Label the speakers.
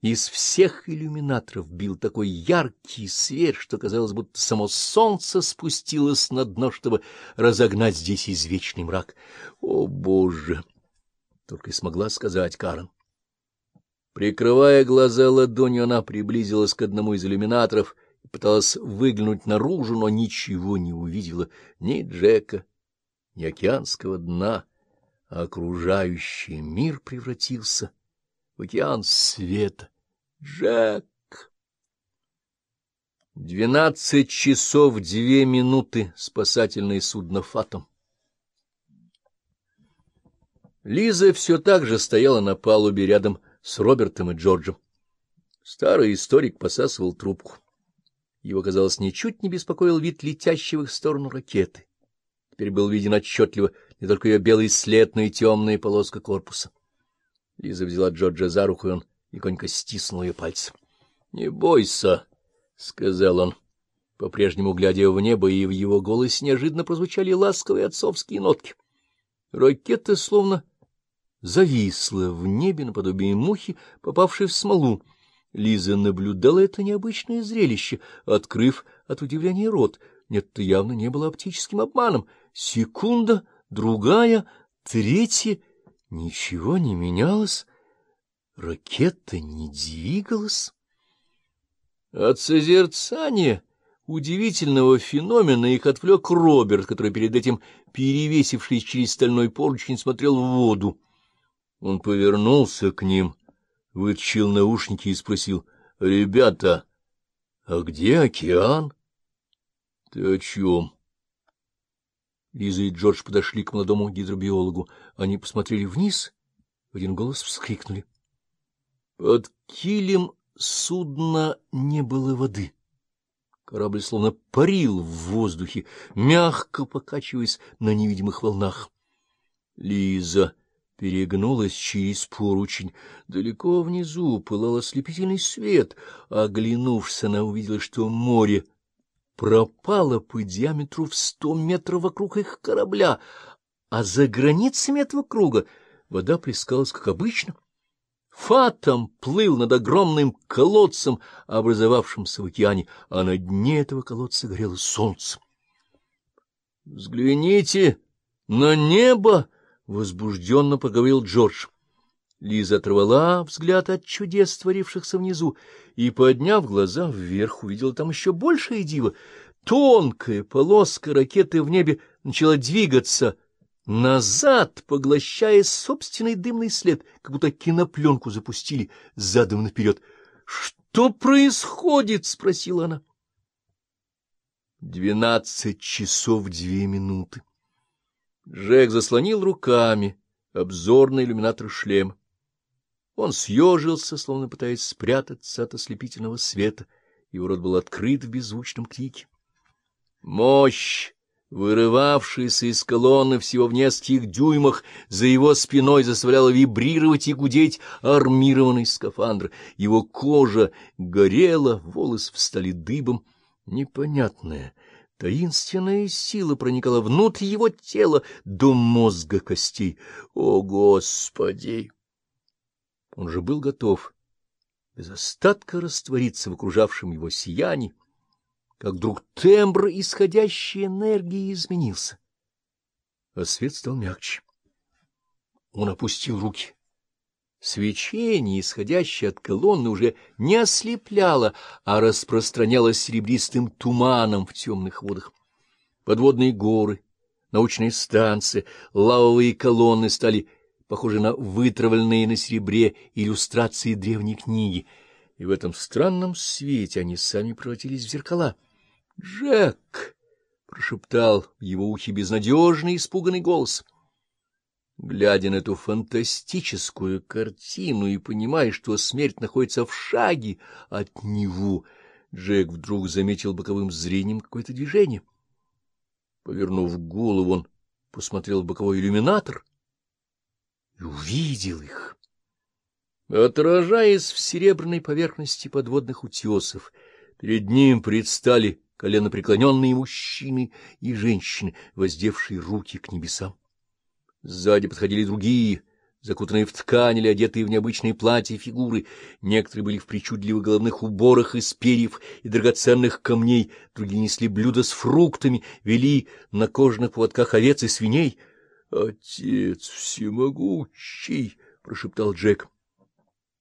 Speaker 1: Из всех иллюминаторов бил такой яркий свет, что казалось, будто само солнце спустилось на дно, чтобы разогнать здесь извечный мрак. О, Боже! Только и смогла сказать Карен. Прикрывая глаза ладонью, она приблизилась к одному из иллюминаторов и пыталась выглянуть наружу, но ничего не увидела, ни Джека, ни океанского дна, окружающий мир превратился в океан света. Джек! Двенадцать часов две минуты спасательное судно «Фатом». Лиза все так же стояла на палубе рядом с Робертом и Джорджем. Старый историк посасывал трубку. Его, казалось, ничуть не беспокоил вид летящего в сторону ракеты. Теперь был виден отчетливо не только ее белый след, но и темная полоска корпуса. Лиза взяла Джорджа за руку, и он легонько стиснул ее пальцы. — Не бойся, — сказал он, по-прежнему глядя в небо, и в его голосе неожиданно прозвучали ласковые отцовские нотки. Ракета словно зависла в небе наподобие мухи, попавшей в смолу. Лиза наблюдала это необычное зрелище, открыв от удивления рот. Нет, это явно не было оптическим обманом. Секунда, другая, третья — Ничего не менялось, ракета не двигалась. От созерцания удивительного феномена их отвлек Роберт, который перед этим, перевесившись через стальной поручень, смотрел в воду. Он повернулся к ним, вытащил наушники и спросил, — Ребята, а где океан? — Ты о чем? Лиза и Джордж подошли к молодому гидробиологу. Они посмотрели вниз, в один голос вскрикнули. Под килем судна не было воды. Корабль словно парил в воздухе, мягко покачиваясь на невидимых волнах. Лиза перегнулась через поручень. Далеко внизу пылал ослепительный свет. Оглянувшись, она увидела, что море пропала по диаметру в сто метров вокруг их корабля, а за границами этого круга вода плескалась, как обычно. Фатом плыл над огромным колодцем, образовавшимся в океане, а на дне этого колодца горело солнце. — Взгляните на небо! — возбужденно поговорил Джордж. Лиза оторвала взгляд от чудес, творившихся внизу, и, подняв глаза вверх, увидела там еще большее диво. Тонкая полоска ракеты в небе начала двигаться назад, поглощая собственный дымный след, как будто кинопленку запустили задом наперед. — Что происходит? — спросила она. Двенадцать часов две минуты. Джек заслонил руками обзорный иллюминатор шлема. Он съежился, словно пытаясь спрятаться от ослепительного света. Его рот был открыт в беззвучном крике. Мощь, вырывавшаяся из колонны всего в нескольких дюймах, за его спиной заставляла вибрировать и гудеть армированный скафандр. Его кожа горела, волосы встали дыбом. Непонятная, таинственная сила проникала внутрь его тела до мозга костей. О, Господи! Он же был готов без остатка раствориться в окружавшем его сиянии, как вдруг тембр исходящей энергии изменился, а свет стал мягче. Он опустил руки. Свечение, исходящее от колонны, уже не ослепляло, а распространялось серебристым туманом в темных водах. Подводные горы, научные станции, лавовые колонны стали похожи на вытравленные на серебре иллюстрации древней книги, и в этом странном свете они сами превратились в зеркала. «Джек!» — прошептал в его ухе безнадежный испуганный голос. Глядя на эту фантастическую картину и понимая, что смерть находится в шаге от него, Джек вдруг заметил боковым зрением какое-то движение. Повернув голову, он посмотрел в боковой иллюминатор — и увидел их. Отражаясь в серебряной поверхности подводных утесов, перед ним предстали коленопреклоненные мужчины и женщины, воздевшие руки к небесам. Сзади подходили другие, закутанные в ткань или одетые в необычные платья фигуры. Некоторые были в причудливых головных уборах из перьев и драгоценных камней, другие несли блюда с фруктами, вели на кожаных поводках овец и свиней. — Отец всемогущий! — прошептал Джек.